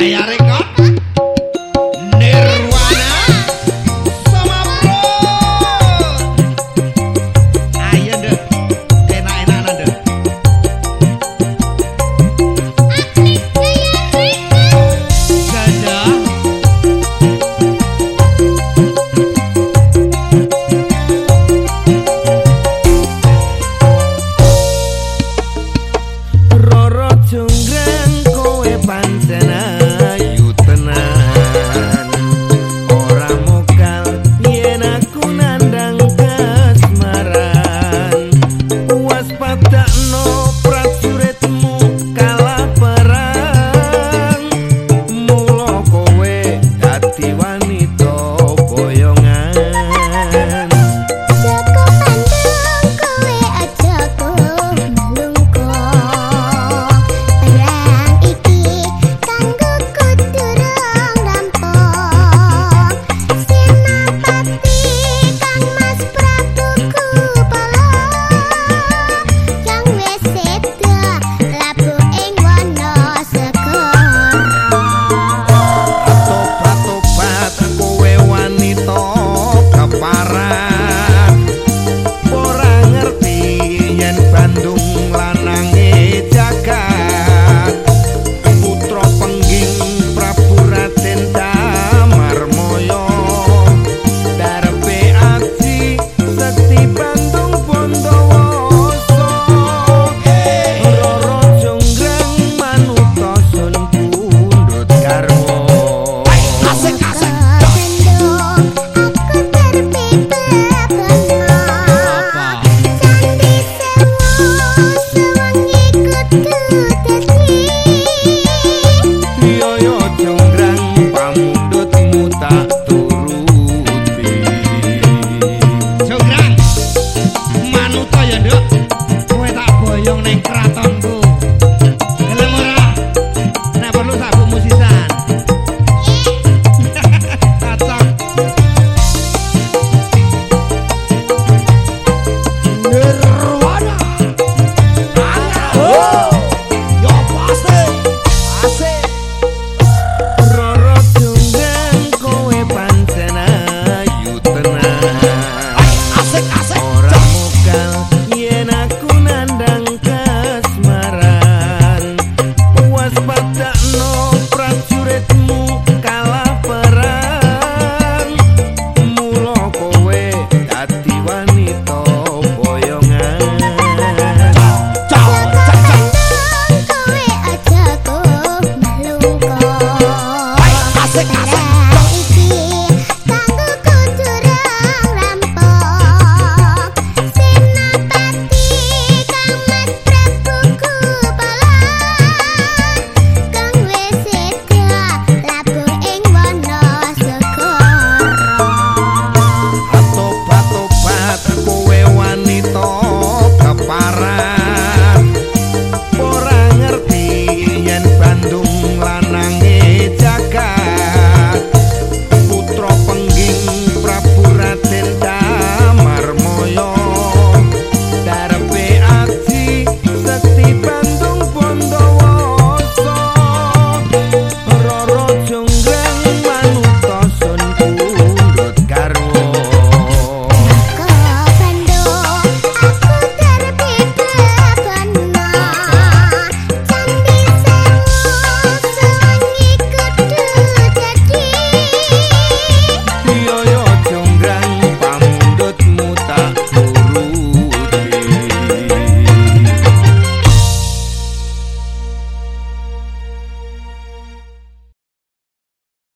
yeah, yeah, tak no